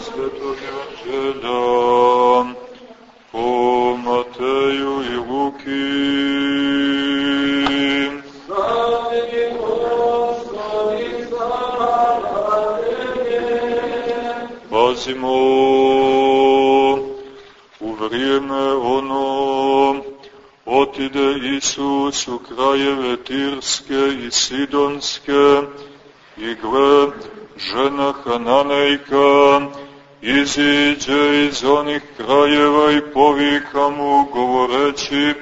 Svetog Evanđelja po Mateju i Luki. Slave Gospodi, slava. Pazimo u vrijeme ono otide Isus u krajeve Tirske i Sidonske govoreći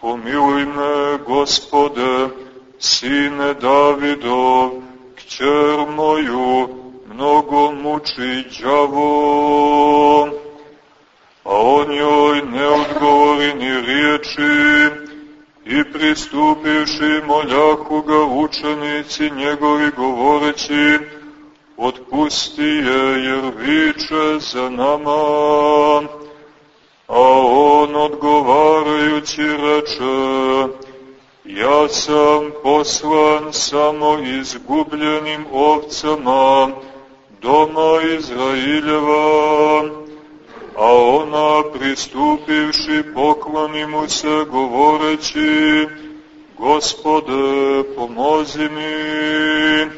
pomiluj me gospode sine Davidov kćer moju mnogo muči đavo a on joj ne odgovori ni riječi i pristupivši moljahu ga učenici njegovi govoreći otpusti je jer viče za nama. Odgovarajući reče, ja sam poslan samo izgubljenim ovcama doma Izraeljeva, a ona pristupivši pokloni mu se govoreći, Gospode, pomozi mi.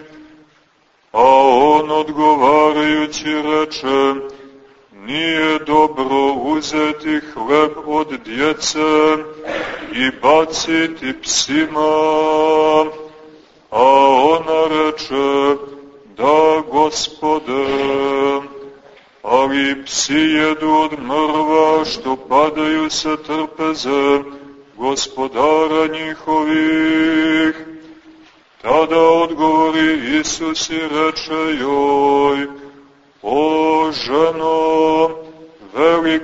A on odgovarajući reče, nije dobro uzeti hleb od djece i baciti psima. A ona reče, da gospode, ali psi jedu od mrva što padaju sa trpeze gospodara njihovih. Tada odgovori Isus i reče joj, O ženo,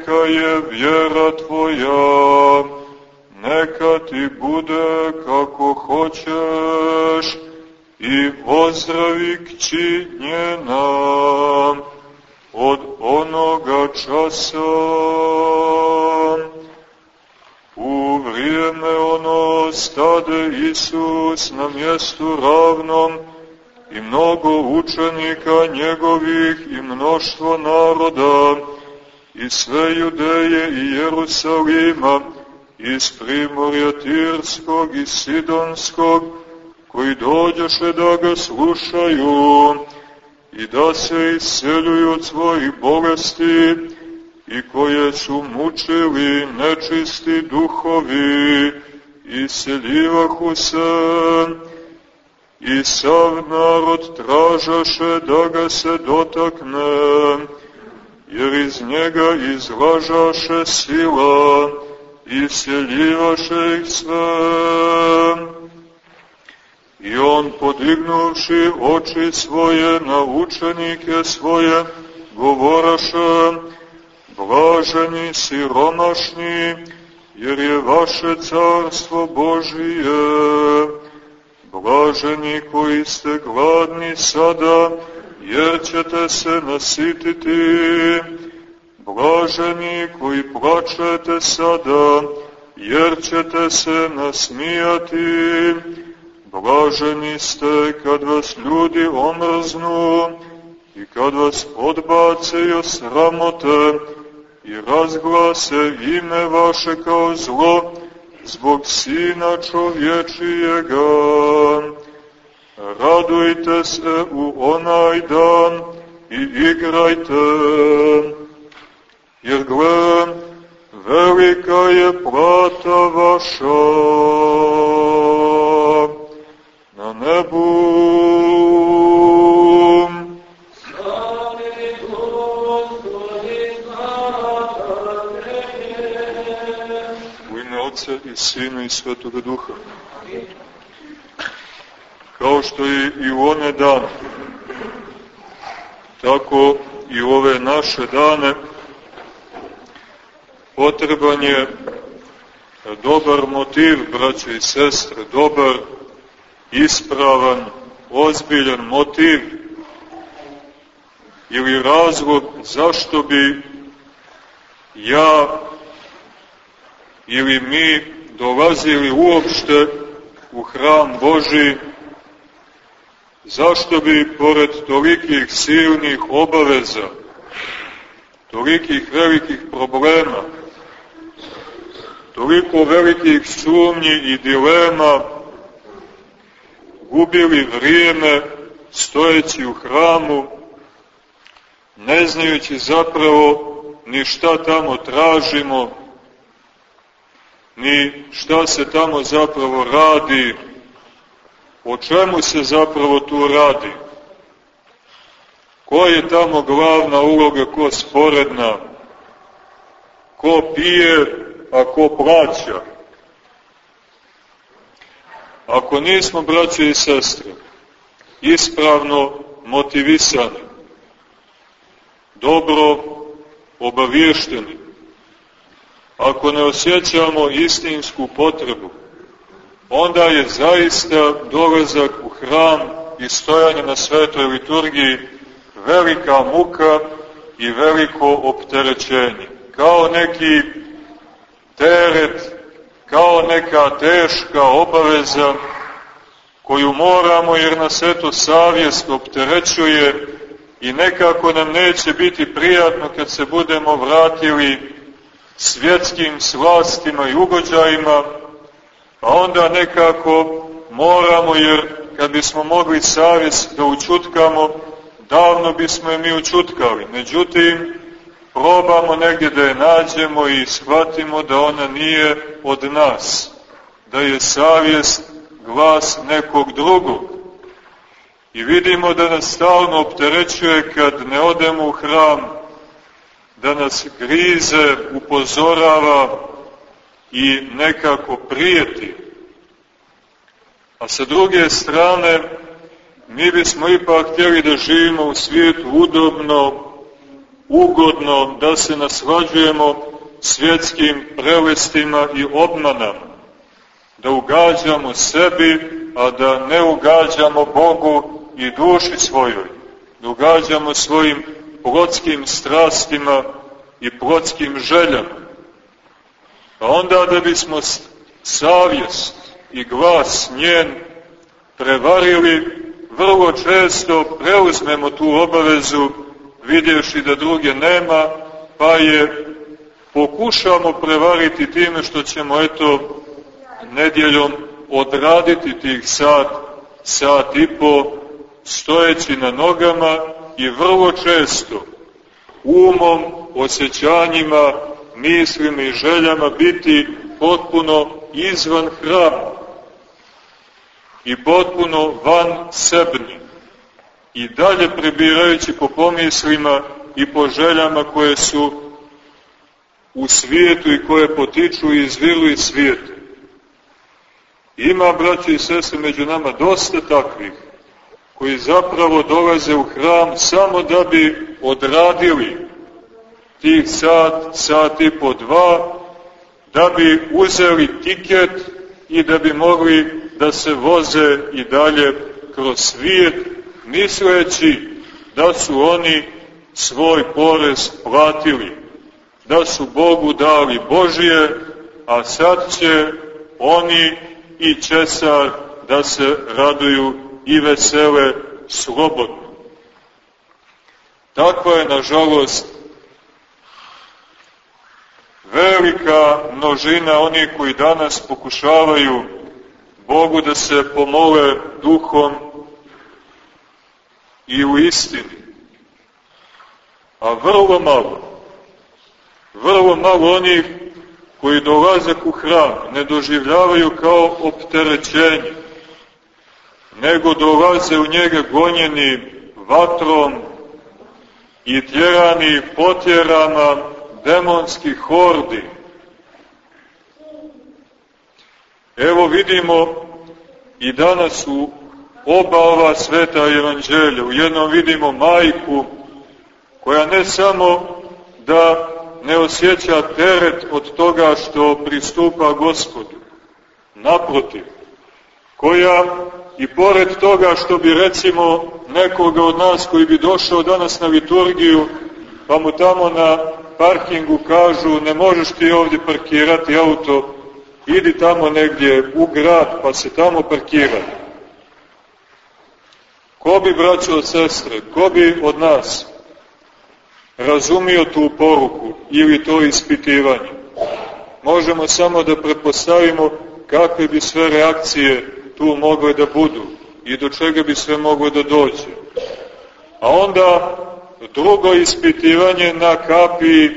velika je vjera tvoja, neka ti bude kako hoćeš i ozdravi kći njena od onoga časa. U vrijeme ono stade Isus na mjestu ravnom i mnogo učenika njegovih i mnoštvo naroda sve Judeje i Jerusalima iz Primorja Tirskog i Sidonskog koji dođoše da ga slušaju i da se isceljuju od svojih bolesti i koje su mučili nečisti duhovi i seljivahu se. I sav narod tražaše da ga se dotakne jer iz njega izlažaše sila i seljivaše ih sve. I on podignuši oči svoje na učenike svoje govoraše blaženi siromašni, jer je vaše carstvo Božije. Blaženi koji ste gladni sada, jer ćete se nasititi. Blaženi koji plačete sada, jer ćete se nasmijati. Blaženi ste kad vas ljudi omrznu i kad vas odbace i osramote, i razglase ime vaše kao zlo zbog Sina čovječijega. Radujte se u onaj dan i igrajte, jer gle, velika je plata vaša na nebu. I Sina i Svetoga Duha. Kao što je i u one dane, tako i u ove naše dane potreban je dobar motiv, braće i sestre, dobar, ispravan, ozbiljan motiv ili razlog zašto bi ja ili mi dolazili uopšte u hram Boži, Zašto bi, pored tolikih silnih obaveza, tolikih velikih problema, toliko velikih sumnji i dilema, gubili vrijeme stojeći u hramu, ne znajući zapravo ni šta tamo tražimo, ni šta se tamo zapravo radi, o čemu se zapravo tu radi. Ko je tamo glavna uloga, ko sporedna, ko pije, a ko plaća. Ako nismo, braće i sestre, ispravno motivisani, dobro obavješteni, ako ne osjećamo istinsku potrebu, onda je zaista dolazak u hram i stojanje na svetoj liturgiji velika muka i veliko opterećenje. Kao neki teret, kao neka teška obaveza koju moramo jer nas eto savjest opterećuje i nekako nam neće biti prijatno kad se budemo vratili svjetskim slastima i ugođajima, a onda nekako moramo jer kad bismo mogli savjest da učutkamo, davno bismo je mi učutkali. Međutim, probamo negdje da je nađemo i shvatimo da ona nije od nas, da je savjest glas nekog drugog. I vidimo da nas stalno opterećuje kad ne odemo u hram, da nas grize, upozorava i nekako prijeti. A sa druge strane, mi bismo ipak htjeli da živimo u svijetu udobno, ugodno, da se nasvađujemo svjetskim prelestima i obmanama, da ugađamo sebi, a da ne ugađamo Bogu i duši svojoj, da ugađamo svojim plotskim strastima i plotskim željama. A onda da bismo savjest i glas njen prevarili, vrlo često preuzmemo tu obavezu vidjevši da druge nema, pa je pokušamo prevariti time što ćemo eto nedjeljom odraditi tih sat, sat i po, stojeći na nogama i vrlo često umom, osjećanjima, mislima i željama biti potpuno izvan hrama i potpuno van sebni i dalje prebirajući po pomislima i po željama koje su u svijetu i koje potiču i izvilu iz svijeta. Ima, braći i sese, među nama dosta takvih koji zapravo dolaze u hram samo da bi odradili tih sat, sat i po dva, da bi uzeli tiket i da bi mogli da se voze i dalje kroz svijet, misleći da su oni svoj porez platili, da su Bogu dali Božije, a sad će oni i Česar da se raduju i vesele slobodno. Takva je, nažalost, velika množina onih koji danas pokušavaju Bogu da se pomole duhom i u istini. A vrlo malo, vrlo malo onih koji dolaze u hram ne doživljavaju kao opterećenje, nego dolaze u njega gonjeni vatrom i tjerani potjerama demonskih hordi. Evo vidimo i danas u oba ova sveta evanđelja. U jednom vidimo majku koja ne samo da ne osjeća teret od toga što pristupa gospodu. Naprotiv, koja i pored toga što bi recimo nekoga od nas koji bi došao danas na liturgiju, pa mu tamo na parkingu kažu ne možeš ti ovdje parkirati auto, idi tamo negdje u grad pa se tamo parkirati. Ko bi, braćo od sestre, ko bi od nas razumio tu poruku ili to ispitivanje? Možemo samo da prepostavimo kakve bi sve reakcije tu mogle da budu i do čega bi sve moglo da dođe. A onda drugo ispitivanje na kapi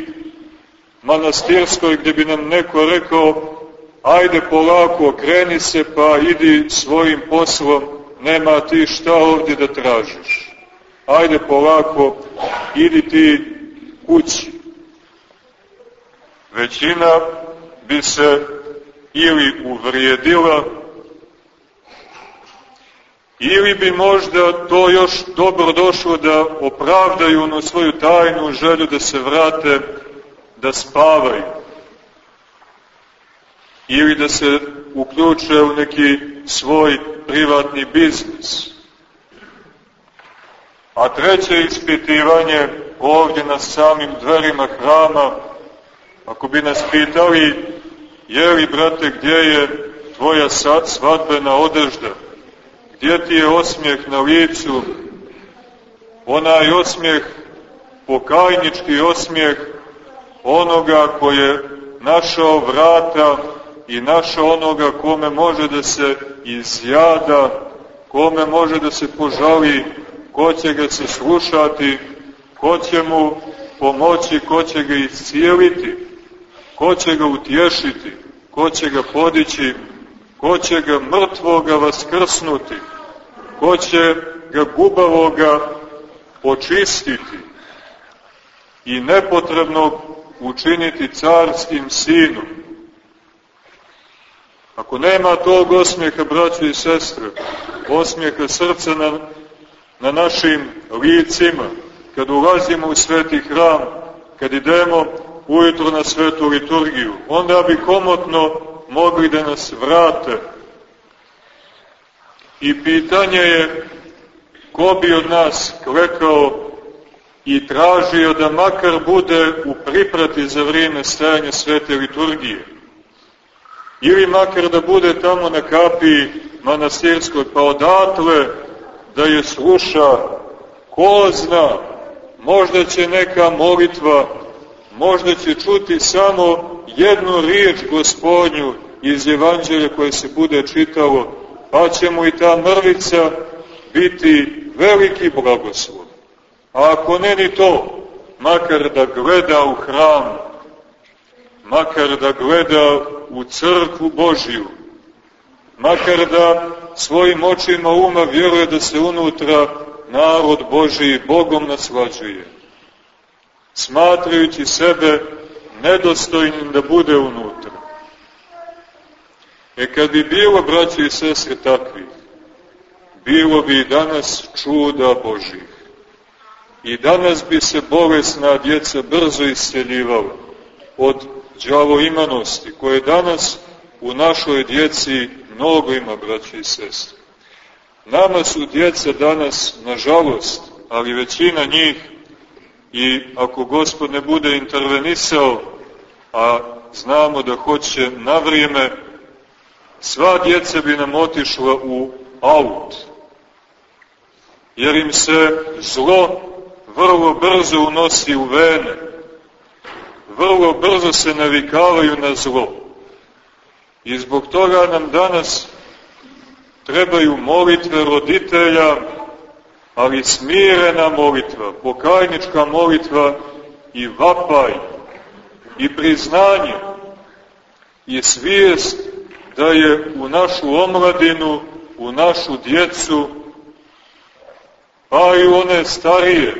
manastirskoj gdje bi nam neko rekao ajde polako, kreni se pa idi svojim poslom, nema ti šta ovdje da tražiš. Ajde polako, idi ti kući. Većina bi se ili uvrijedila, ili bi možda to još dobro došlo da opravdaju ono svoju tajnu želju da se vrate, da spavaju ili da se uključe u neki svoj privatni biznis. A treće ispitivanje ovdje na samim dverima hrama, ako bi nas pitali, je li, brate, gdje je tvoja svadbena odežda? Gdje ti je osmijeh na licu? Onaj osmijeh, pokajnički osmijeh onoga ko je našao vrata i našao onoga kome može da se izjada, kome može da se požali, ko će ga se slušati, ko će mu pomoći, ko će ga iscijeliti, ko će ga utješiti, ko će ga podići, ko će ga mrtvoga vaskrsnuti, ko će ga gubavoga očistiti i nepotrebnog učiniti carskim sinom. Ako nema tog osmijeha, braći i sestre, osmijeha srca na, na našim licima, kad ulazimo u sveti hram, kad idemo ujutro na svetu liturgiju, onda bi komotno mogli da nas vrate. I pitanje je ko bi od nas klekao i tražio da makar bude u priprati za vrijeme stajanja svete liturgije ili makar da bude tamo na kapi manastirskoj, pa odatle da je sluša, ko zna, možda će neka molitva, možda će čuti samo jednu riječ gospodnju iz evanđelja koje se bude čitalo, pa će mu i ta mrvica biti veliki blagoslov. A ako ne ni to, makar da gleda u hram, makar da gleda u crkvu Božiju, makar da svojim očima uma vjeruje da se unutra narod Božiji Bogom naslađuje, smatrajući sebe nedostojnim da bude unutra. E kad bi bilo, braći i sestre, takvih, bilo bi i danas čuda Božih. I danas bi se bolesna djeca brzo isceljivala od đavo imanosti, koje danas u našoj djeci mnogo ima, braći i sestri. Nama su djeca danas, nažalost, ali većina njih, i ako Gospod ne bude intervenisao, a znamo da hoće na vrijeme, sva djeca bi nam otišla u aut, jer im se zlo vrlo brzo unosi u vene, vrlo brzo se navikavaju na zlo. I zbog toga nam danas trebaju molitve roditelja, ali smirena molitva, pokajnička molitva i vapaj i priznanje i svijest da je u našu omladinu, u našu djecu, pa i one starije,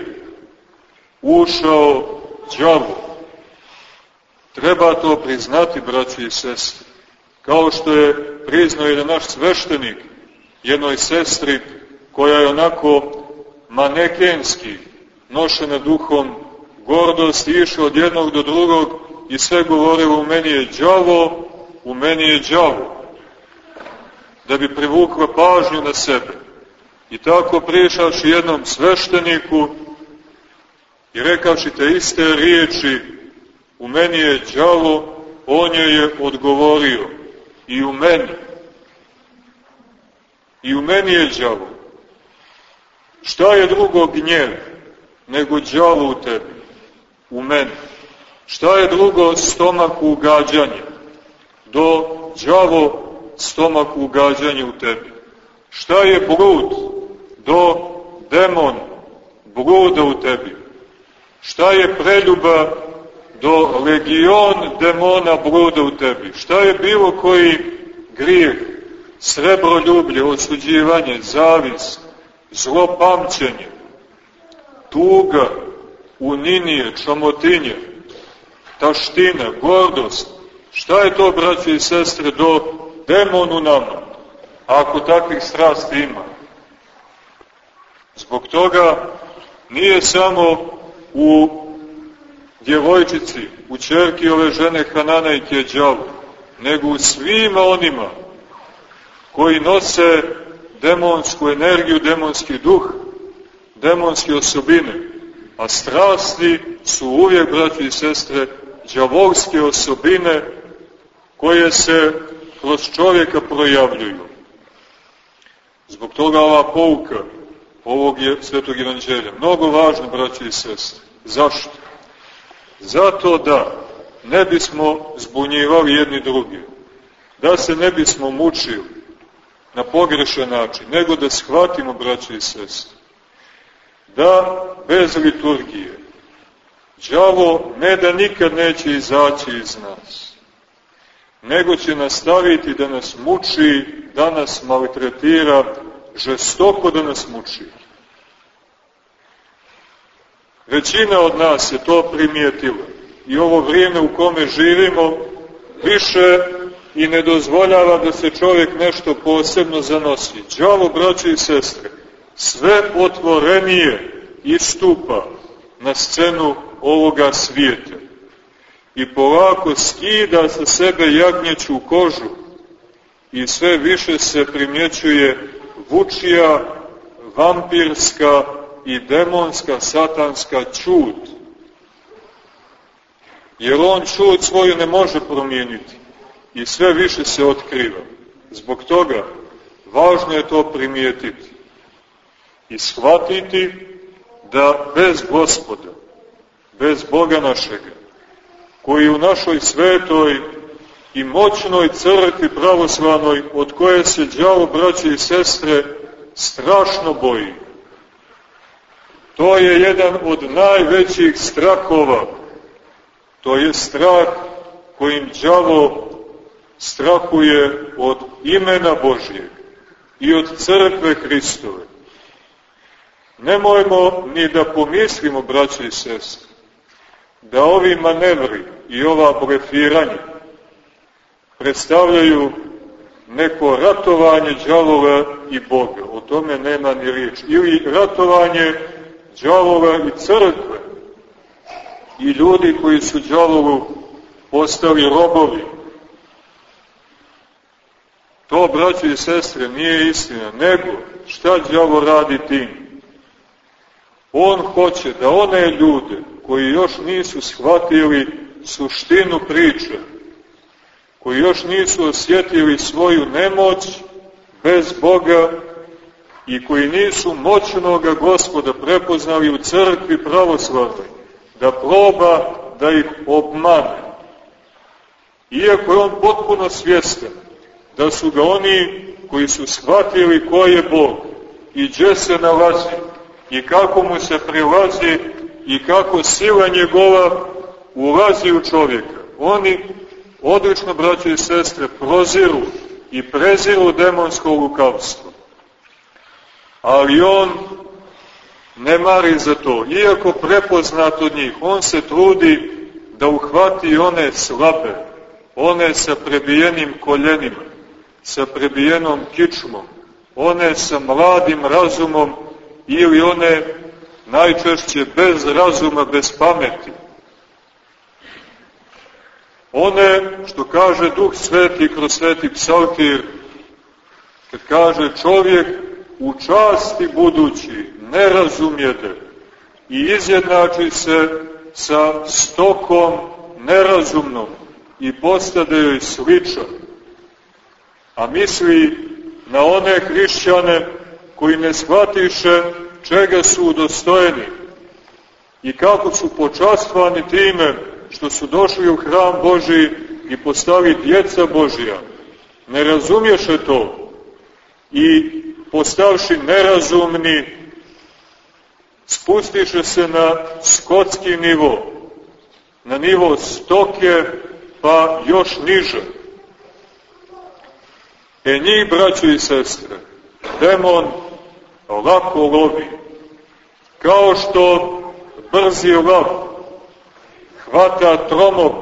ušao džavu. Treba to priznati, braći i sestri. Kao što je priznao jedan naš sveštenik jednoj sestri koja je onako manekenski nošena duhom gordosti, išla od jednog do drugog i sve govorilo u meni je đavo, u meni je đavo. Da bi privukla pažnju na sebe. I tako pričaš jednom svešteniku i rekavši te iste riječi u meni je đavo, on je je odgovorio. I u meni. I u meni je đavo. Šta je drugo gnjev nego đavo u tebi, u meni? Šta je drugo stomak ugađanje? Do đavo stomak ugađanje u tebi. Šta je blud? Do demon bluda u tebi. Šta je preljuba do legion demona bluda u tebi? Šta je bilo koji grijeh, srebroljublje, osuđivanje, zavis, zlopamćenje, tuga, uninije, čamotinje, taština, gordost? Šta je to, braće i sestre, do demonu nama? Ako takvih strasti ima. Zbog toga nije samo u djevojčici, u čerki ove žene Hanana i Kjeđavu, nego u svima onima koji nose demonsku energiju, demonski duh, demonske osobine, a strasti su uvijek, braći i sestre, džavolske osobine koje se kroz čovjeka projavljuju. Zbog toga ova pouka ovog je svetog evanđelja, mnogo važno, braći i sestre. Zašto? Zato da ne bismo zbunjivali jedni drugi, da se ne bismo mučili na pogrešan način, nego da shvatimo, braći i sestre, da bez liturgije đavo ne da nikad neće izaći iz nas, nego će nastaviti da nas muči, da nas maltretira, žestoko da nas muči. Većina od nas je to primijetila i ovo vrijeme u kome živimo više i ne dozvoljava da se čovjek nešto posebno zanosi. Đavo, braće i sestre, sve otvorenije istupa na scenu ovoga svijeta i polako skida sa sebe jagnjeću kožu i sve više se primjećuje vučija, vampirska i demonska, satanska čud. Jer on čud svoju ne može promijeniti i sve više se otkriva. Zbog toga važno je to primijetiti i shvatiti da bez gospoda, bez Boga našega, koji u našoj svetoj i moćnoj crkvi pravoslavnoj, od koje se džavo, braće i sestre, strašno boji. To je jedan od najvećih strahova. To je strah kojim džavo strahuje od imena Božijeg i od crkve Hristove. Nemojmo ni da pomislimo, braće i sestre, da ovi manevri i ova blefiranja predstavljaju neko ratovanje džavova i Boga. O tome nema ni riječ. Ili ratovanje džavova i crkve i ljudi koji su džavovu postali robovi. To, braći i sestre, nije istina, nego šta džavo radi tim? On hoće da one ljude koji još nisu shvatili suštinu priče, koji još nisu osjetili svoju nemoć bez Boga i koji nisu moćnoga gospoda prepoznali u crkvi pravoslavnoj, da proba da ih obmane. Iako je on potpuno svjestan da su ga oni koji su shvatili ko je Bog i gdje se nalazi i kako mu se prilazi i kako sila njegova ulazi u čovjeka. Oni odlično, braće i sestre, proziru i preziru demonsko lukavstvo. Ali on ne mari za to. Iako prepoznat od njih, on se trudi da uhvati one slabe, one sa prebijenim koljenima, sa prebijenom kičmom, one sa mladim razumom ili one najčešće bez razuma, bez pameti. One, što kaže Duh Sveti kroz Sveti Psaltir, kad kaže čovjek u časti budući ne razumijete i izjednači se sa stokom nerazumnom i postade joj sličan, a misli na one hrišćane koji ne shvatiše čega su udostojeni i kako su počastvani time što su došli u hram Boži i postali djeca Božija. Ne razumješe to i postavši nerazumni, spustiše se na skotski nivo, na nivo stoke, pa još niže. E njih, braćo i sestre, demon lako lovi, kao što brzi lav hvata tromog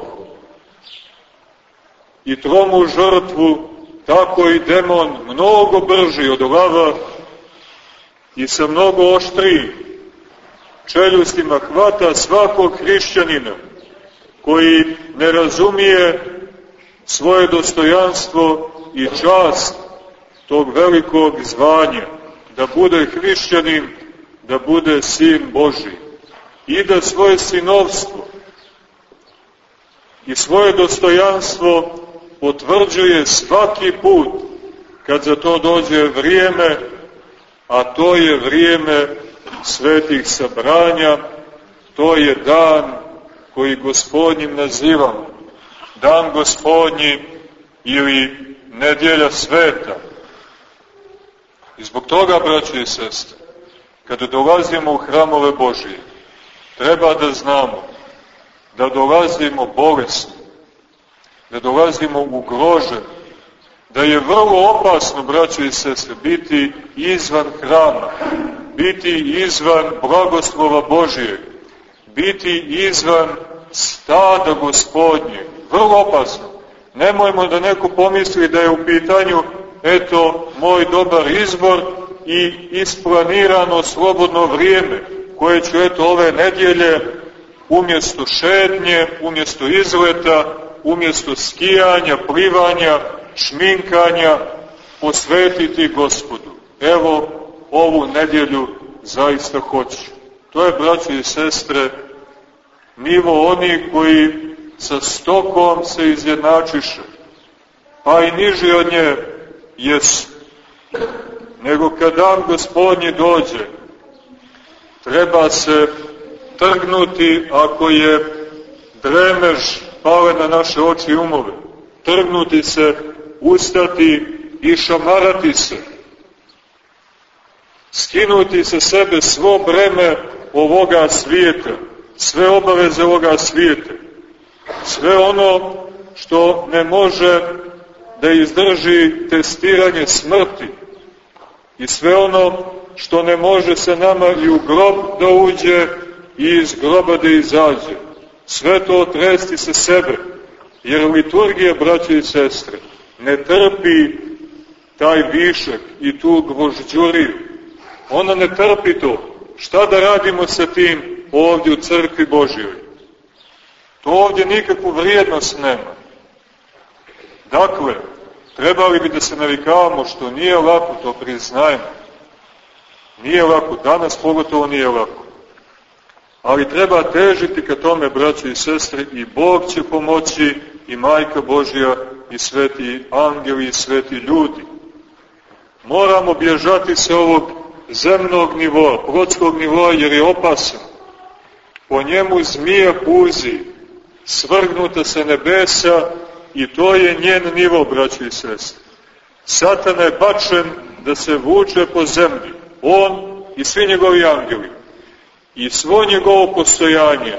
i tromu žrtvu, tako i demon mnogo brži od lava i sa mnogo oštriji. Čeljustima hvata svakog hrišćanina koji ne razumije svoje dostojanstvo i čast tog velikog zvanja, da bude hrišćanin, da bude sin Boži i da svoje sinovstvo i svoje dostojanstvo potvrđuje svaki put kad za to dođe vrijeme, a to je vrijeme svetih sabranja, to je dan koji gospodnjim nazivamo, dan gospodnji ili nedjelja sveta. I zbog toga, braći i sestre, kada dolazimo u hramove Božije, treba da znamo da dolazimo bolesni, da dolazimo ugroženi, da je vrlo opasno, braćo i sestre, biti izvan hrama, biti izvan blagoslova Božijeg, biti izvan stada gospodnje. Vrlo opasno. Nemojmo da neko pomisli da je u pitanju, eto, moj dobar izbor i isplanirano slobodno vrijeme, koje ću, eto, ove nedjelje, umjesto šetnje, umjesto izleta, umjesto skijanja, plivanja, šminkanja, posvetiti gospodu. Evo, ovu nedjelju zaista hoću. To je, braći i sestre, nivo oni koji sa stokom se izjednačiše, pa i niži od nje jesu. Nego kad dan gospodnji dođe, treba se trgnuti ako je dremež pale na naše oči i umove. Trgnuti se, ustati i šamarati se. Skinuti sa sebe svo breme ovoga svijeta, sve obaveze ovoga svijeta, sve ono što ne može da izdrži testiranje smrti i sve ono što ne može sa nama i u grob da uđe i iz groba da izađe. Sve to otresti sa sebe, jer liturgija, braće i sestre, ne trpi taj višak i tu gvožđuriju. Ona ne trpi to. Šta da radimo sa tim ovdje u crkvi Božjoj. To ovdje nikakvu vrijednost nema. Dakle, trebali bi da se navikavamo što nije lako, to priznajemo. Nije lako, danas pogotovo nije lako. Ali treba težiti ka tome, braći i sestre, i Bog će pomoći, i Majka Božja, i sveti angeli, i sveti ljudi. Moramo bježati se ovog zemnog nivoa, plotskog nivoa, jer je opasan po njemu zmija puzi, svrgnuta sa nebesa i to je njen nivo, braći i sestri. Satan je bačen da se vuče po zemlji, on i svi njegovi angeli. I svo njegovo postojanje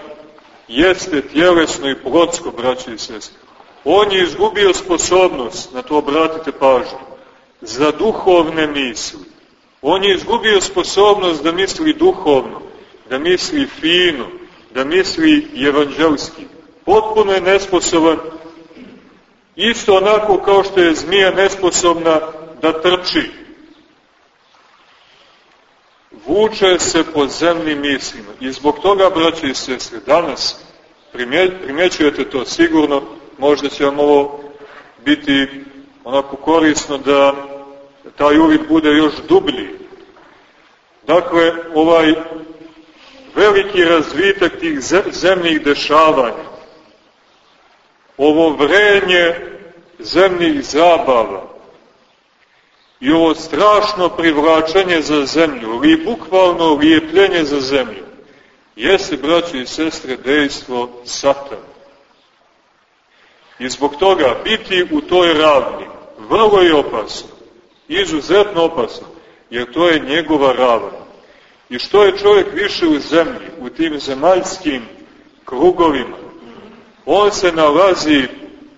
jeste tjelesno i plotsko, braći i sestri. On je izgubio sposobnost, na to obratite pažnju, za duhovne misli. On je izgubio sposobnost da misli duhovno, da misli fino, da misli evanđelski. Potpuno je nesposoban, isto onako kao što je zmija nesposobna da trči. Vuče se po zemnim mislima. I zbog toga, braće i sestre, danas primjećujete to sigurno, možda će vam ovo biti onako korisno da taj uvid bude još dublji. Dakle, ovaj veliki razvitak tih zemljih dešavanja, ovo vrenje zemljih zabava, i ovo strašno privlačenje za zemlju, ili bukvalno lijepljenje za zemlju, jeste, braći i sestre, dejstvo satana. I zbog toga biti u toj ravni vrlo je opasno, izuzetno opasno, jer to je njegova ravna. I što je čovjek više u zemlji, u tim zemaljskim krugovima, on se nalazi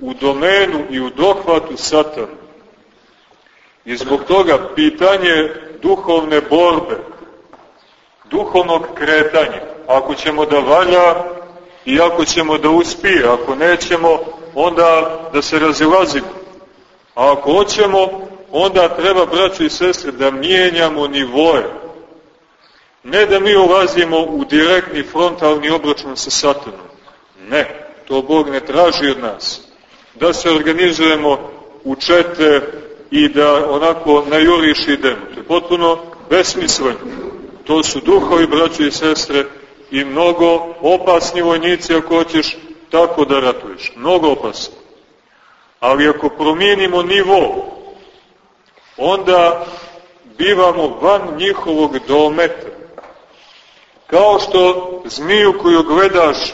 u domenu i u dohvatu satana. I zbog toga pitanje duhovne borbe, duhovnog kretanja, ako ćemo da valja i ako ćemo da uspije, ako nećemo, onda da se razilazimo. A ako hoćemo, onda treba, braći i sestre, da mijenjamo nivoje. Ne da mi ulazimo u direktni frontalni obračun sa satanom. Ne, to Bog ne traži od nas. Da se organizujemo u čete i da onako na juriš idemo. To je potpuno besmisleno. To su duhovi, braći i sestre, i mnogo opasni vojnici ako hoćeš tako da ratuješ. Mnogo opasno. Ali ako promijenimo nivo, onda bivamo van njihovog dometa. Kao što zmiju koju gledaš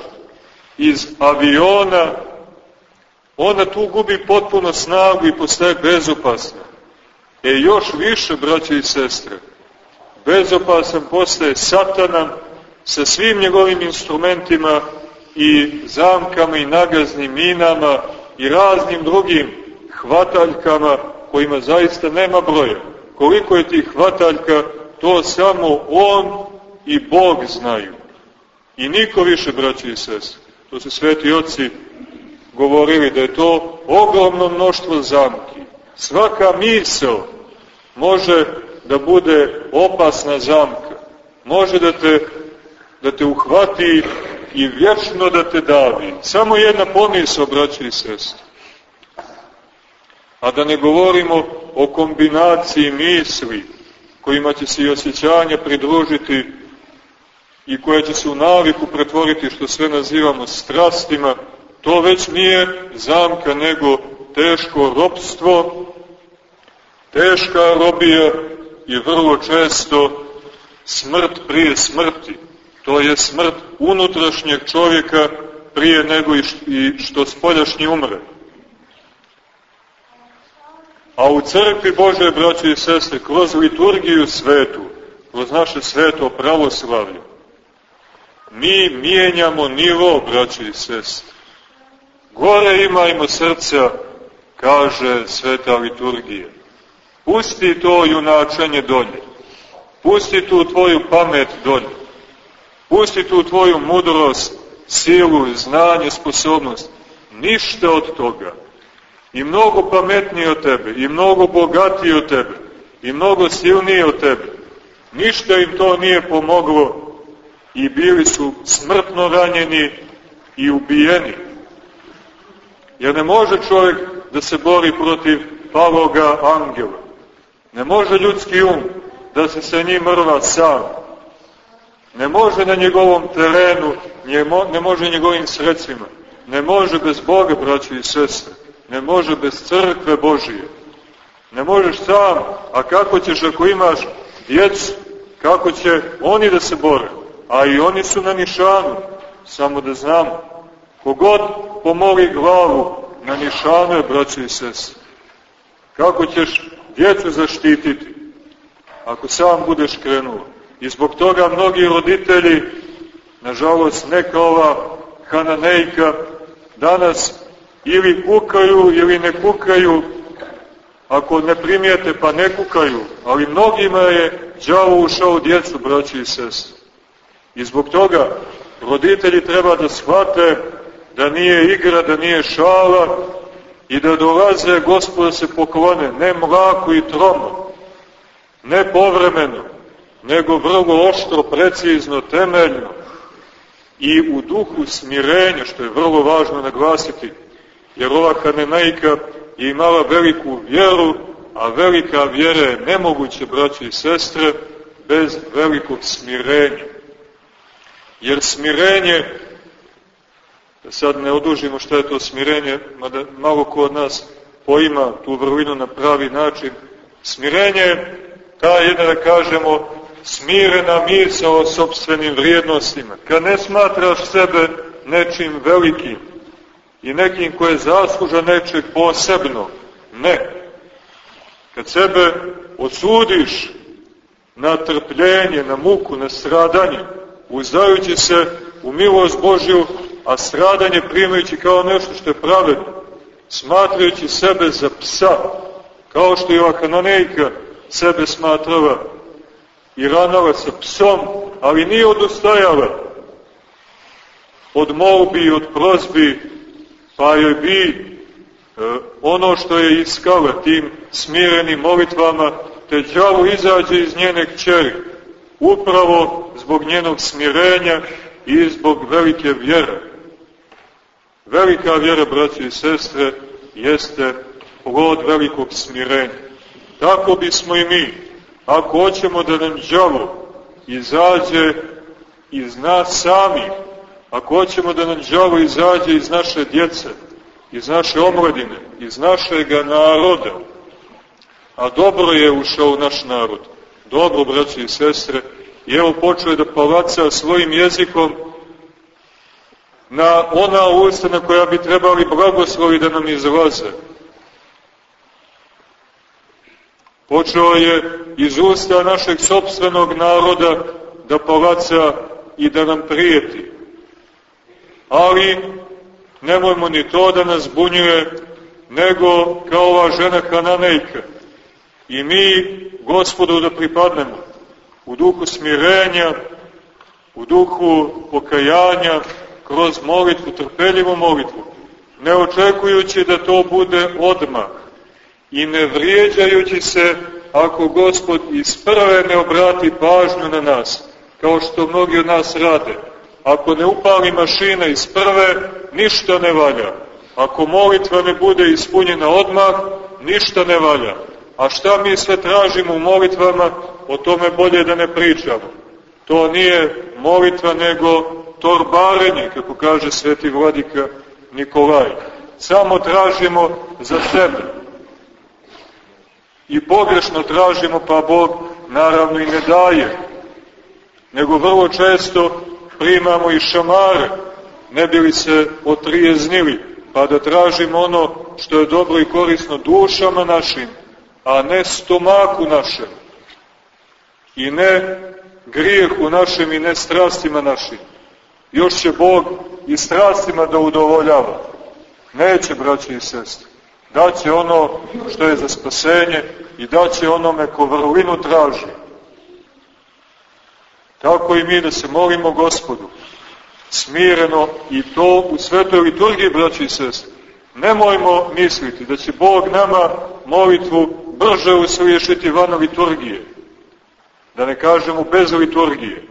iz aviona, ona tu gubi potpuno snagu i postaje bezopasna. E još više, braće i sestre, bezopasan postaje satanan sa svim njegovim instrumentima i zamkama i nagaznim minama i raznim drugim hvataljkama kojima zaista nema broja. Koliko je tih hvataljka, to samo on i Bog znaju. I niko više, braći i sestre. To su sveti oci govorili da je to ogromno mnoštvo zamki. Svaka misel može da bude opasna zamka. Može da te, da te uhvati i vječno da te davi. Samo jedna pomisla, braći i sestre. A da ne govorimo o kombinaciji misli, kojima će se i osjećanja pridružiti i koja će se u naviku pretvoriti što sve nazivamo strastima, to već nije zamka nego teško ropstvo, teška robija i vrlo često smrt prije smrti. To je smrt unutrašnjeg čovjeka prije nego i što spoljašnji umre. A u crkvi Bože, braće i sestre, kroz liturgiju svetu, kroz naše sveto pravoslavlje, mi mijenjamo nivo, braće i sestre. Gore imajmo srca, kaže sveta liturgija. Pusti to junačanje dolje. Pusti tu tvoju pamet dolje. Pusti tu tvoju mudrost, silu, znanje, sposobnost. Ništa od toga. I mnogo pametnije od tebe, i mnogo bogatije od tebe, i mnogo silnije od tebe. Ništa im to nije pomoglo i bili su smrtno ranjeni i ubijeni. Jer ne može čovjek da se bori protiv paloga angela. Ne može ljudski um da se sa njim mrva sam. Ne može na njegovom terenu, ne može njegovim sredstvima. Ne može bez Boga, braći i sestre. Ne može bez crkve Božije. Ne možeš sam, a kako ćeš ako imaš djecu, kako će oni da se bore? A i oni su na nišanu, samo da znamo. Kogod pomoli glavu na nišanu je, braće i sese. Kako ćeš djecu zaštititi, ako sam budeš krenuo? I zbog toga mnogi roditelji, nažalost neka ova Hananejka, danas ili kukaju ili ne kukaju, ako ne primijete pa ne kukaju, ali mnogima je džavo ušao djecu, braći i sestre. I zbog toga roditelji treba da shvate da nije igra, da nije šala i da dolaze gospoda se poklone, ne mlako i tromo, ne povremeno, nego vrlo oštro, precizno, temeljno i u duhu smirenja, što je vrlo važno naglasiti, jer ova Hanenajka je imala veliku vjeru, a velika vjera je nemoguće, braći i sestre, bez velikog smirenja. Jer smirenje, da sad ne odužimo šta je to smirenje, mada malo ko od nas poima tu vrlinu na pravi način, Smirenje je ta jedna, da kažemo, smirena misa o sobstvenim vrijednostima. Kad ne smatraš sebe nečim velikim i nekim koje zasluža nečeg posebno, ne. Kad sebe osudiš na trpljenje, na muku, na stradanje, uzdajući se u milost Božju, a stradanje primajući kao nešto što je pravedno, smatrajući sebe za psa, kao što je ova sebe smatrava i ranala sa psom, ali nije odostajala od molbi i od prozbi, pa joj bi e, ono što je iskala tim smirenim molitvama, te đavo izađe iz njene kćeri, upravo zbog njenog smirenja i zbog velike vjere. Velika vjera, braći i sestre, jeste plod velikog smirenja. Tako bismo i mi, ako hoćemo da nam đavo izađe iz nas samih, ako hoćemo da nam đavo izađe iz naše djece, iz naše omladine, iz našega naroda, a dobro je ušao naš narod, dobro, braći i sestre, i evo počeo je da palaca svojim jezikom na ona usta na koja bi trebali blagoslovi da nam izlaze. Počeo je iz usta našeg sobstvenog naroda da palaca i da nam prijeti. Ali nemojmo ni to da nas bunjuje, nego kao ova žena Hananejka. I mi gospodu da pripadnemo u duhu smirenja, u duhu pokajanja, kroz molitvu, trpeljivu molitvu, ne očekujući da to bude odmah i ne vrijeđajući se ako Gospod iz prve ne obrati pažnju na nas, kao što mnogi od nas rade. Ako ne upali mašina iz prve, ništa ne valja. Ako molitva ne bude ispunjena odmah, ništa ne valja. A šta mi sve tražimo u molitvama, o tome bolje da ne pričamo. To nije molitva, nego torbarenje, kako kaže sveti vladika Nikolaj. Samo tražimo za sebe. I pogrešno tražimo, pa Bog naravno i ne daje. Nego vrlo često primamo i šamare, ne bili se otrijeznili, pa da tražimo ono što je dobro i korisno dušama našim, a ne stomaku našem. I ne grijehu našem i ne strastima našim. Još će Bog i strastima da udovoljava. Neće, braći i sestri. Daće ono što je za spasenje i daće onome ko vrlinu traži. Tako i mi da se molimo gospodu, smireno i to u svetoj liturgiji, braći i sestri. Nemojmo misliti da će Bog nama molitvu brže usliješiti van liturgije. Da ne kažemo bez liturgije.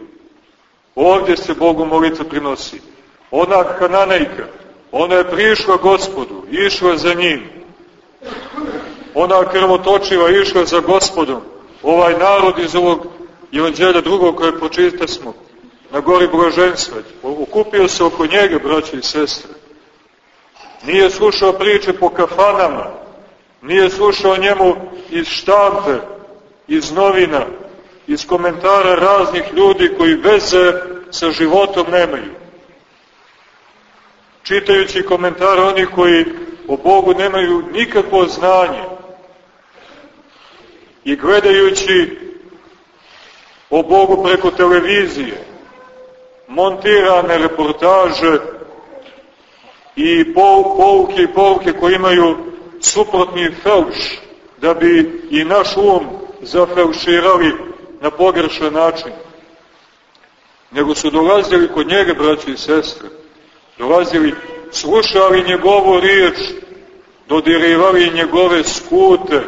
Ovdje se Bogu molitva prinosi. Ona kananejka, ona je prišla gospodu, išla za njim. Ona krvotočiva išla za gospodom. Ovaj narod iz ovog evanđelja drugog koje pročita smo na gori blaženstva. Okupio se oko njega, braće i sestre. Nije slušao priče po kafanama, nije slušao njemu iz štampe, iz novina, iz komentara raznih ljudi koji veze sa životom nemaju. Čitajući komentare oni koji o Bogu nemaju nikakvo znanje i gledajući o Bogu preko televizije, montirane reportaže i pouke i pouke koje imaju suprotni felš, da bi i naš um zafelširali na pogrešan način. Nego su dolazili kod njega, braći i sestre, dolazili, slušali njegovu riječ, dodirivali njegove skute,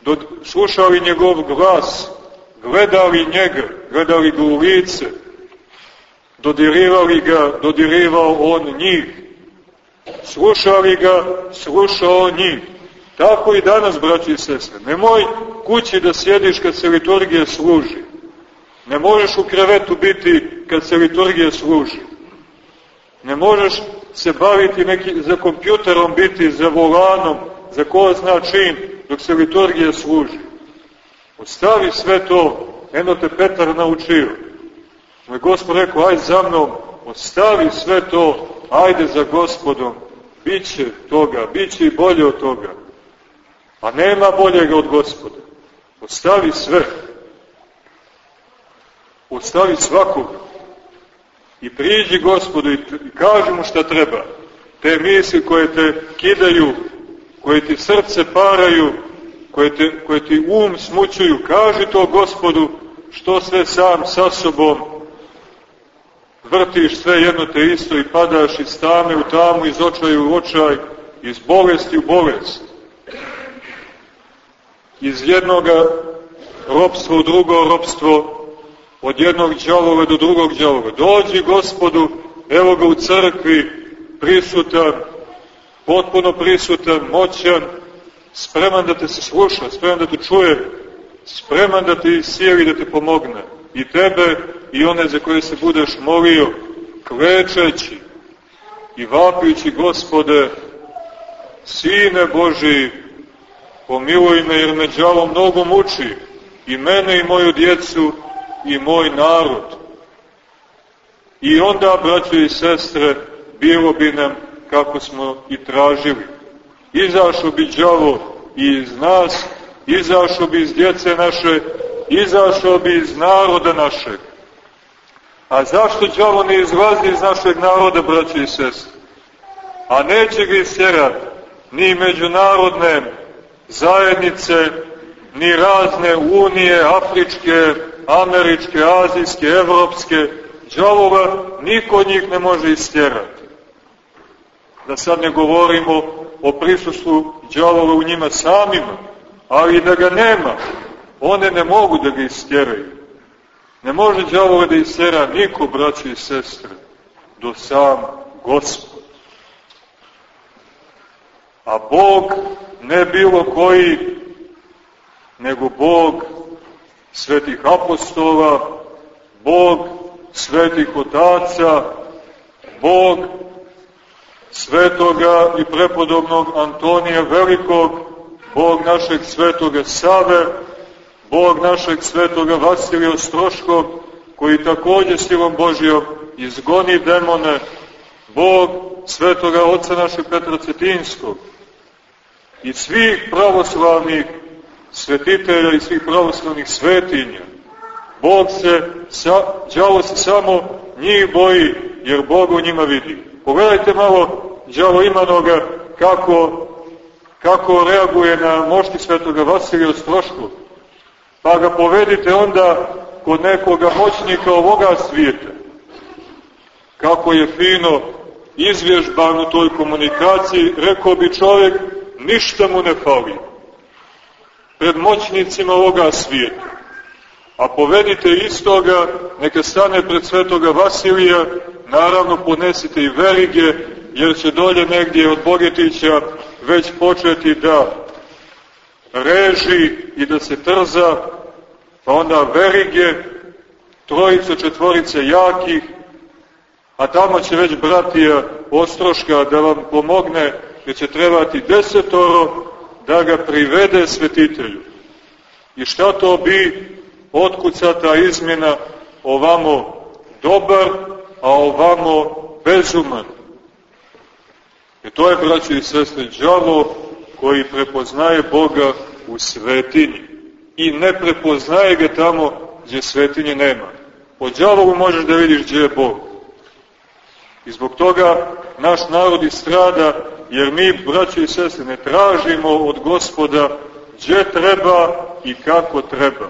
dod, slušali njegov glas, gledali njega, gledali ga u lice, dodirivali ga, dodirivao on njih, slušali ga, slušao njih. Tako i danas, braći i sestre. Nemoj kući da sjediš kad se liturgija služi. Ne možeš u krevetu biti kad se liturgija služi. Ne možeš se baviti neki, za kompjuterom biti, za volanom, za ko zna čim, dok se liturgija služi. Ostavi sve to, eno te Petar naučio. Moj gospod rekao, aj za mnom, ostavi sve to, ajde za gospodom, bit će toga, bit će i bolje od toga. A nema boljega od gospoda. Ostavi sve. Ostavi svakoga. I priđi gospodu i kaži mu šta treba. Te misli koje te kidaju, koje ti srce paraju, koje, te, koje ti um smućuju, kaži to gospodu što sve sam sa sobom vrtiš sve jedno te isto i padaš iz tame u tamu, iz očaja u očaj, iz bolesti u bolest. Iz jednoga ropstva u drugo ropstvo, od jednog džalova do drugog džalova. Dođi gospodu, evo ga u crkvi, prisutan, potpuno prisutan, moćan, spreman da te se sluša, spreman da te čuje, spreman da te iscijeli, da te pomogne. I tebe i one za koje se budeš molio, klečeći i vapijući gospode, Sine Boži, pomiluj me jer me džavo mnogo muči, i mene i moju djecu i moj narod. I onda, braće i sestre, bilo bi nam kako smo i tražili. Izašao bi džavo i iz nas, izašao bi iz djece naše, izašao bi iz naroda našeg. A zašto džavo ne izlazi iz našeg naroda, braće i sestre? A neće ga isjerati ni međunarodne zajednice, ni razne unije, afričke, američke, azijske, evropske, džavova, niko od njih ne može istjerati. Da sad ne govorimo o prisustvu džavova u njima samima, ali da ga nema, one ne mogu da ga istjeraju. Ne može džavova da istjera niko, braći i sestre, do sam Gospod. A Bog ne bilo koji, nego Bog svetih apostola, Bog svetih otaca, Bog svetoga i prepodobnog Antonija Velikog, Bog našeg svetoga Save, Bog našeg svetoga Vasilija Ostroškog, koji takođe silom Božijom izgoni demone, Bog svetoga oca našeg Petra Cetinskog i svih pravoslavnih svetitelja i svih pravoslavnih svetinja. Bog se, sa, đavo se samo njih boji, jer Bog u njima vidi. Pogledajte malo đavo imanoga kako, kako reaguje na mošti svetoga Vasilija Ostroškog. Pa ga povedite onda kod nekoga moćnika ovoga svijeta. Kako je fino izvježban u toj komunikaciji, rekao bi čovjek, ništa mu ne fali pred moćnicima ovoga svijeta. A povedite istoga, neka stane pred svetoga Vasilija, naravno podnesite i verige, jer će dolje negdje od Bogetića već početi da reži i da se trza, pa onda verige, trojice, četvorice jakih, a tamo će već bratija Ostroška da vam pomogne, jer će trebati desetoro da ga privede svetitelju. I šta to bi otkucata izmjena ovamo dobar, a ovamo bezuman. I to je, braći i sestre, džavo koji prepoznaje Boga u svetinji i ne prepoznaje ga tamo gdje svetinje nema. Po džavovu možeš da vidiš gdje je Bog. I zbog toga naš narod i strada jer mi, braći i sestre, ne tražimo od gospoda gdje treba i kako treba.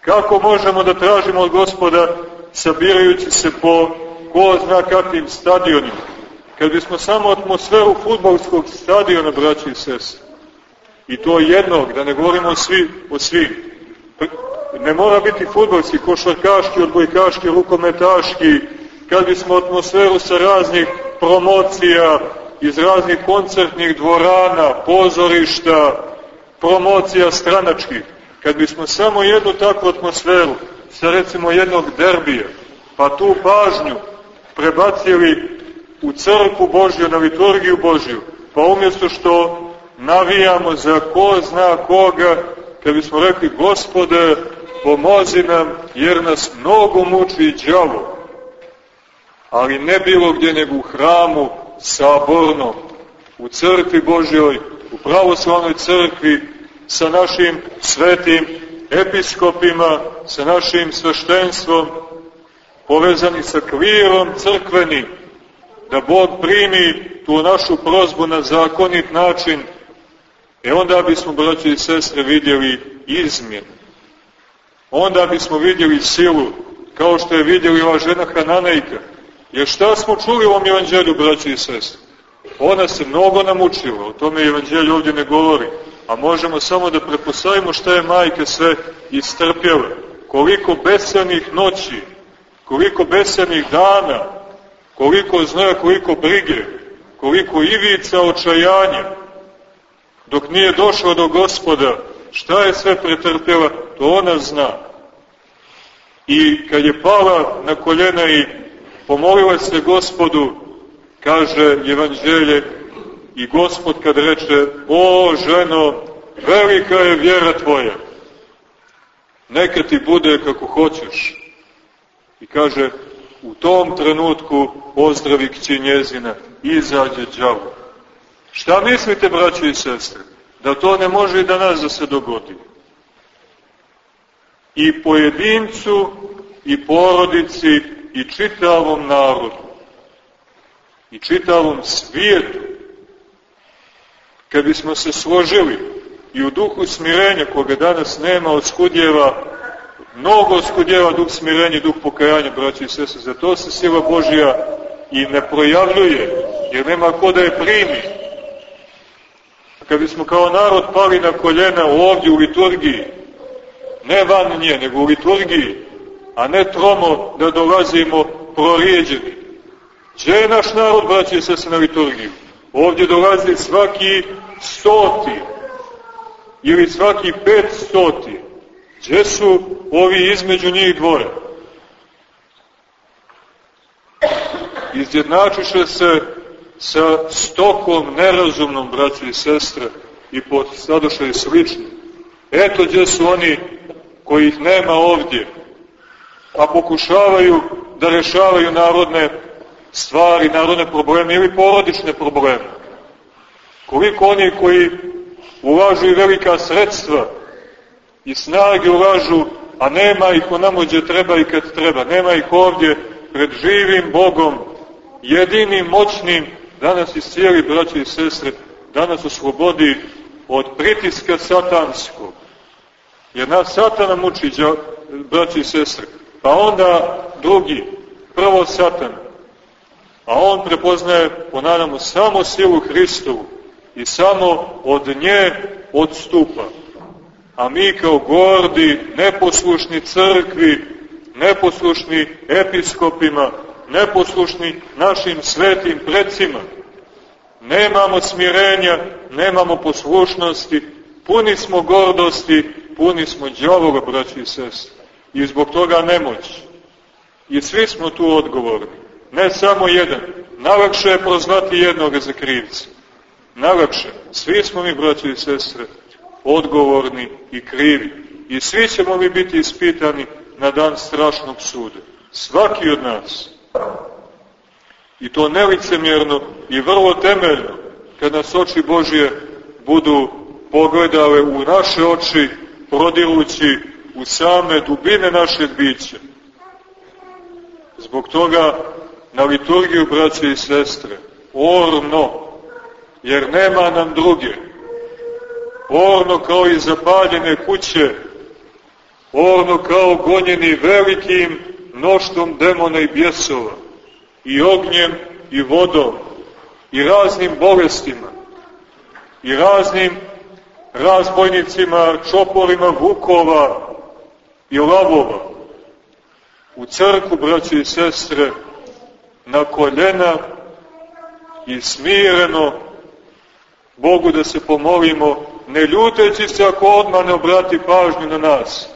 Kako možemo da tražimo od gospoda sabirajući se po ko zna kakvim stadionima? Kad bismo samo atmosferu futbolskog stadiona, braći i sestre, i to jednog, da ne govorimo svi, o svim, ne mora biti futbolski, košarkaški, odbojkaški, rukometaški, kad bismo atmosferu sa raznih promocija iz raznih koncertnih dvorana, pozorišta, promocija stranačkih, kad bismo samo jednu takvu atmosferu sa recimo jednog derbija, pa tu pažnju prebacili u crkvu Božju, na liturgiju Božju, pa umjesto što navijamo za ko zna koga, kad bismo rekli, gospode, pomozi nam, jer nas mnogo muči džavo. Ali ne bilo gdje, nego u hramu, saborno, u crkvi Božjoj, u pravoslavnoj crkvi, sa našim svetim episkopima, sa našim sveštenstvom, povezani sa klirom crkvenim, da Bog primi tu našu prozbu na zakonit način, e onda bismo, braći i sestre, vidjeli izmjen. Onda bismo vidjeli silu, kao što je vidjeli ova žena Hananejka. Jer šta smo čuli u ovom evanđelju, braći i sestre? Ona se mnogo namučila, o tome evanđelju ovdje ne govori, a možemo samo da prepostavimo šta je majka sve istrpjela. Koliko besanih noći, koliko besanih dana, koliko znoja, koliko brige, koliko ivica očajanja, dok nije došla do gospoda, šta je sve pretrpjela, to ona zna. I kad je pala na koljena i pomolila se gospodu, kaže evanđelje, i gospod kad reče, o ženo, velika je vjera tvoja, neka ti bude kako hoćeš. I kaže, u tom trenutku ozdravi kći njezina, izađe džavo. Šta mislite, braći i sestre? Da to ne može i danas da se dogodi. I pojedincu, i porodici, i čitavom narodu, i čitavom svijetu. Kad bismo se složili i u duhu smirenja, koga danas nema od skudjeva, mnogo skudjeva duh smirenja i duh pokajanja, braći i sese, za to se sila Božja i ne projavljuje, jer nema ko da je primi. Kad bismo kao narod pali na koljena ovdje u liturgiji, ne van nje, nego u liturgiji, a ne tromo da dolazimo prorijeđeni. Gdje je naš narod, braći i sese, na liturgiju? Ovdje dolazi svaki stoti ili svaki pet stoti. Gdje su ovi između njih dvoje? Izjednačiše se sa stokom nerazumnom, braći i sestre, i postadoše i slični. Eto gdje su oni kojih nema ovdje, a pokušavaju da rešavaju narodne stvari, narodne probleme ili porodične probleme. Koliko oni koji ulažu i velika sredstva i snage ulažu, a nema ih onamo gdje treba i kad treba, nema ih ovdje pred živim Bogom, jedinim, moćnim, danas i cijeli braći i sestre, danas oslobodi od pritiska satanskog. Jer nas satana muči, braći i sestre, pa onda drugi, prvo satan, a on prepoznaje, ponadamo, samo silu Hristovu i samo od nje odstupa. A mi kao gordi, neposlušni crkvi, neposlušni episkopima, neposlušni našim svetim predsima, nemamo smirenja, nemamo poslušnosti, puni smo gordosti, puni smo djavoga, braći i sestri. I zbog toga nemoć. I svi smo tu odgovorni. Ne samo jedan. Najlakše je prozvati jednoga za krivca. Najlakše. Svi smo mi, braći i sestre, odgovorni i krivi. I svi ćemo mi biti ispitani na dan strašnog suda. Svaki od nas. I to nelicemjerno i vrlo temeljno, kad nas oči Božje budu pogledale u naše oči, prodilući u same dubine našeg bića. Zbog toga na liturgiju, braće i sestre, orno, jer nema nam druge. Orno kao i zapaljene kuće, orno kao gonjeni velikim mnoštom demona i bjesova, i ognjem, i vodom, i raznim bolestima, i raznim razbojnicima, čoporima vukova i lavova. U crku, braći i sestre, na koljena i smireno Bogu da se pomolimo, ne ljuteći se ako odmah ne obrati pažnju na nas,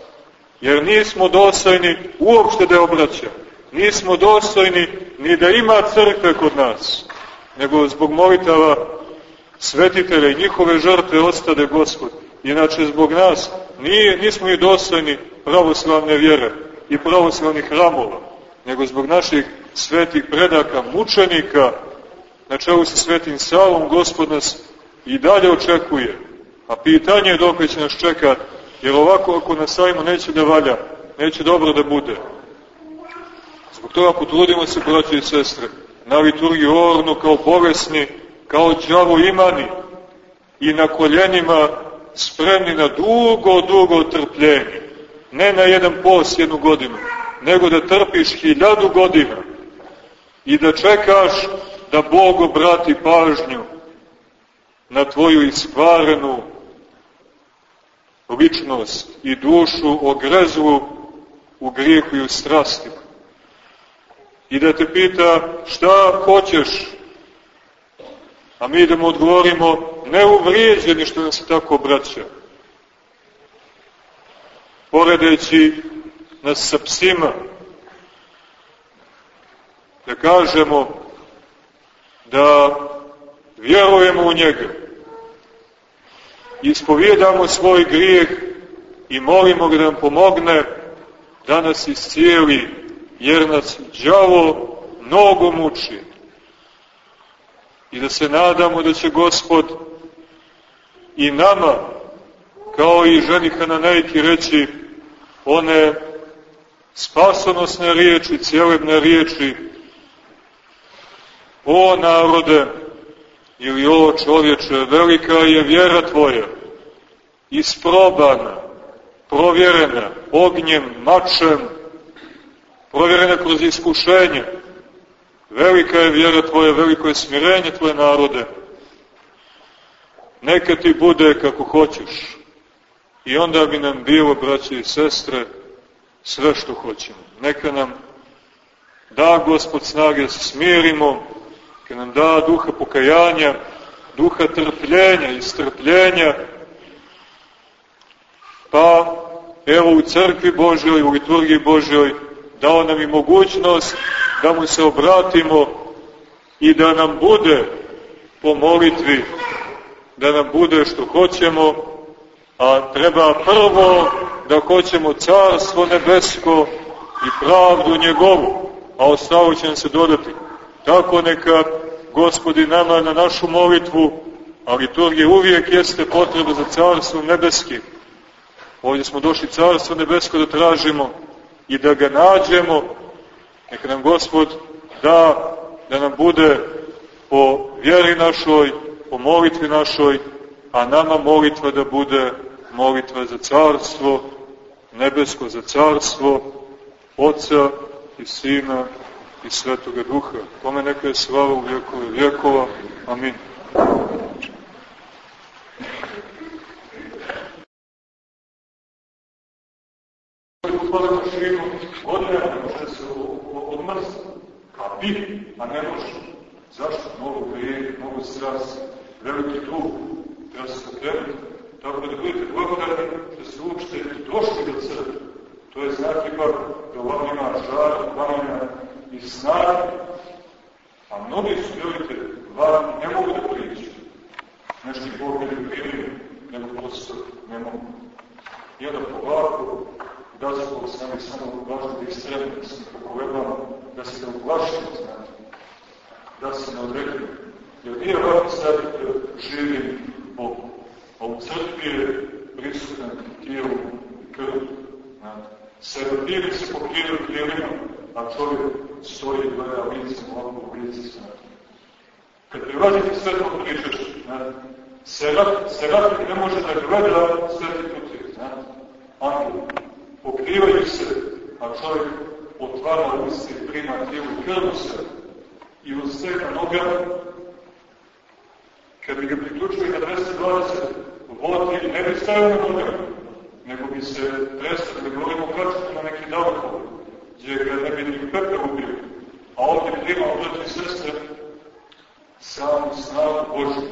jer nismo dostojni uopšte da je obraća. Nismo dostojni ni da ima crkve kod nas, nego zbog molitava svetitelja i njihove žrtve ostade Gospod. Inače, zbog nas nije, nismo i dostojni pravoslavne vjere i pravoslavnih hramova, nego zbog naših svetih predaka, mučenika, na čelu sa svetim Savom, Gospod nas i dalje očekuje. A pitanje je dok će nas čekati, jer ovako ako nas sajmo neće da valja, neće dobro da bude. Zbog toga potrudimo se, braći i sestre, na liturgiju ornu kao bolesni, kao džavo imani i na koljenima spremni na dugo, dugo trpljenje. Ne na jedan post jednu godinu, nego da trpiš hiljadu godina i da čekaš da Bog obrati pažnju na tvoju iskvarenu ličnost i dušu ogrezlu u grijehu i u strastima. I da te pita šta hoćeš, a mi da mu odgovorimo neuvrijeđeni što nas tako obraća. Poredeći nas sa psima, da kažemo da vjerujemo u njega, ispovjedamo svoj grijeh i molimo ga da nam pomogne da nas iscijeli, jer nas džavo mnogo muči. I da se nadamo da će Gospod i nama, kao i ženi Hananajki, reći one spasonosne riječi, cijelebne riječi, o narode, ili o čovječe, velika je vjera tvoja, isprobana, provjerena ognjem, mačem, provjerena kroz iskušenje. Velika je vjera tvoja, veliko je smirenje tvoje narode. Neka ti bude kako hoćeš. I onda bi nam bilo, braće i sestre, sve što hoćemo. Neka nam da Gospod snage da se smirimo, neka nam da duha pokajanja, duha trpljenja i strpljenja, pa evo u crkvi Božoj, u liturgiji Božoj, dao nam i mogućnost da mu se obratimo i da nam bude po molitvi, da nam bude što hoćemo, a treba prvo da hoćemo carstvo nebesko i pravdu njegovu, a ostalo će se dodati. Tako neka gospodi nama na našu molitvu, a liturgija uvijek jeste potreba za carstvo nebeskim, Ovdje smo došli carstvo nebesko da tražimo i da ga nađemo. Neka nam Gospod da da nam bude po vjeri našoj, po molitvi našoj, a nama molitva da bude molitva za carstvo, nebesko za carstvo, Oca i Sina i Svetoga Duha. Tome neka je slava u vjekove vjekova. Amin. upale mašinu, se odmrzati. A bi, a ne može. Zašto? Mnogo grije, mnogo stras, veliki duh, treba se okrenuti. Tako da budete благодарni da se uopšte došli do crkve. To je znak ipak da vam ima žar, plamena i snage. A mnogi su, vjerujte, vam ne mogu da priđu. Nešto Bog ne primio, nego prosto ne mogu. I onda da se zbog sami samo važno da ih sredno, da se pokolebamo, da se ne uglašimo, znate, da se ne odrekne. Jer nije ovako sad živim Bog, a u crkvi je prisutan tijelu i krv, znate. Serapiri se pokrivaju krijelima, a čovjek stoji i gleda lice, ovako u lice, znate. Kad prilazite svetom pričaš, znate, Serapir ne može da gleda sveti putih, znate, angel pokrivaju se, a čovjek otvara usta i prima tijelu krvu se i uz svega noga, kad bi ga priključili na 220 vodi, ne bi stavio na noga, nego bi se prestao, da govorimo kačiti na neki daleko, gdje ga ne bi ni pepe ubio. A ovdje prima od i sestre samu snagu Božju,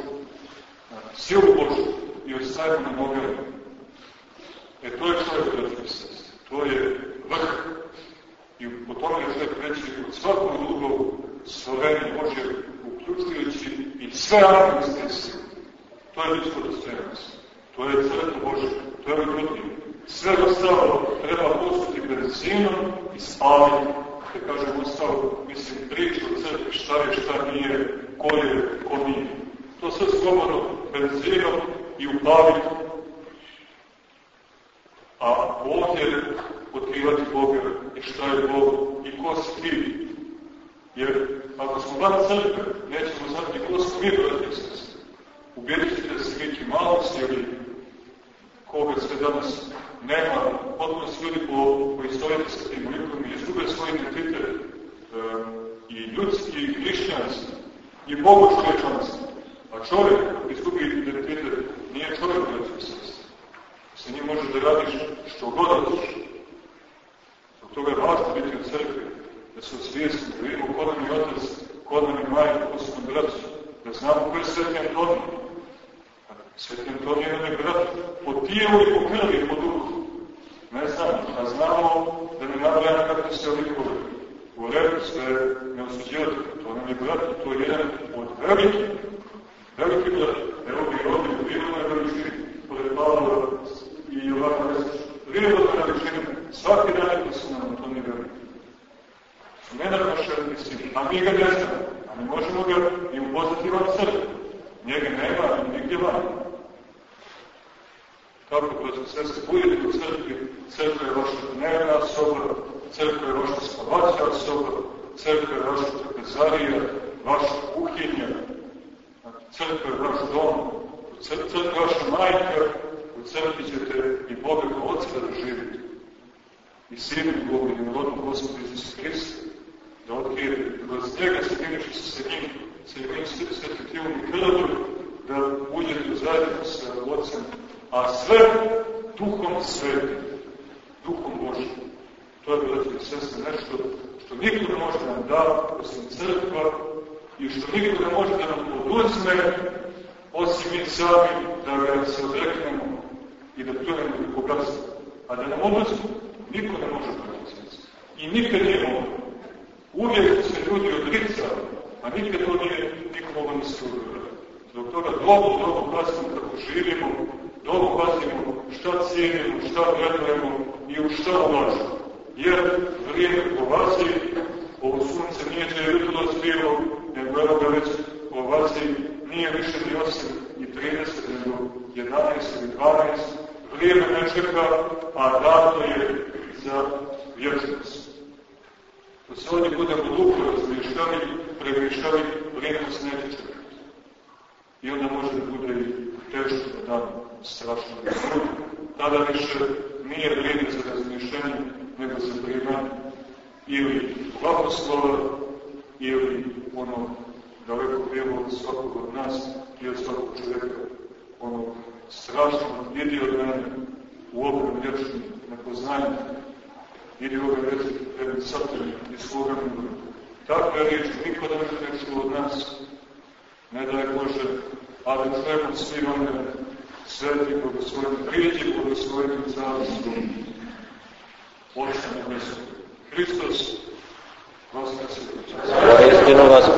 silu Božju i ostavimo na nogama. E to je čovjek, braći i sestre. To je vrh. I po tome je sve preći od svakog drugog stvorenja Bože, uključujući i sve sile. To je diskursenac. To je crkva Božja. To je ljudi. Sve ostalo treba pustiti benzinom i spaliti. Da kažem, ostalo, mislim, priča o crkvi, šta je, šta nije, ko je, ko nije. To sve slobodno benzinom i upaviti. A ovdje otkrivati Boga i šta je Bog i ko si ti. Jer ako smo van crkve, nećemo znati ko mi, brati i sestri. Ubedite se da se neki malost ili koga sve danas nema, potpuno se ljudi po, po istoriji sa tim likom i izgube svoj identitet e, i ljudski i hrišćanski i Bogu čovječanski. A čovjek izgubi identitet nije čovjek, brati sestri. Sa njim možeš da radiš što god hoćeš. Zbog toga je važno biti u crkvi, da se osvijesti, da vidimo ko nam je otac, ko nam je majka, ko su nam braći, da znamo ko je Sveti Antonij. Sveti Antonij nam je brat po tijelu i po krvi po duhu. Ne znamo, a znamo da ne nabrajamo kako se likove. U redu sve ne osuđivati, to nam je brat, to je jedan od velikih, veliki brat. Evo bi ovdje u prirodnoj veličini, pored Pavla i ovako Vesić, prirodnoj veličini, svaki dan je se nam veliki ne da naše mislim, a mi ga ne znamo, a ne možemo ga i upoznati van crkve. Njega nema nigdje van. Kako to sve se budete u crkvi, crkva je vaša dnevna soba, crkva je vaša spavaća soba, crkva je vaša trpezarija, vaša kuhinja, crkva je vaš dom, crkva je vaša majka, u crkvi ćete i Boga kao Otca da živite. I Sinu Boga i narodnom Gospodu Isusu Hrista da otkrije, kroz njega se finiši sa njim, sa njim svetim tijelom i krvom, da uđete u zajednicu sa Otcem, a sve duhom svetim, duhom Božim. To je, braći i sestre, nešto što niko ne može da nam da, osim crkva, i što niko ne može da nam oduzme, osim mi sami, da ga se odreknemo i da pljujemo i bogatstvo. A da nam oduzme, niko ne može, braći i nikad nije moglo. Uvijek se ljudi odricali, a nikad to nije niko moglo da se. Zbog toga dobro, dobro pazimo kako živimo, dobro pazimo šta cijenimo, šta vredujemo i u šta ulažemo. Jer vrijeme polazi, ovo sunce nije da je jutro bilo, nego evo ga već polazi, nije više ni 8 i 30, nego 11 ili 12. Vrijeme ne čeka, a dato je za vječnost. Da se ovdje budemo duho razmišljali, premišljali, vrijeme nas neće čekati. I onda može da bude i teško da dan strašno da bude. Tada više nije vrijeme za razmišljanje, nego za primanje. Ili blagoslova, ili ono daleko bilo od svakog od nas i od svakog čovjeka, ono strašno vidi od mene u obranu vječnih nepoznanja, ili ove veze pred satani i svoga mura. Takva riječ niko da ne čuo od nas, ne daj Bože, ali treba svi one sveti bogosloveni, prijeđi bogoslovenim carstvom, Otca Nebeskog. Hristos, vas ne se. Istinu vas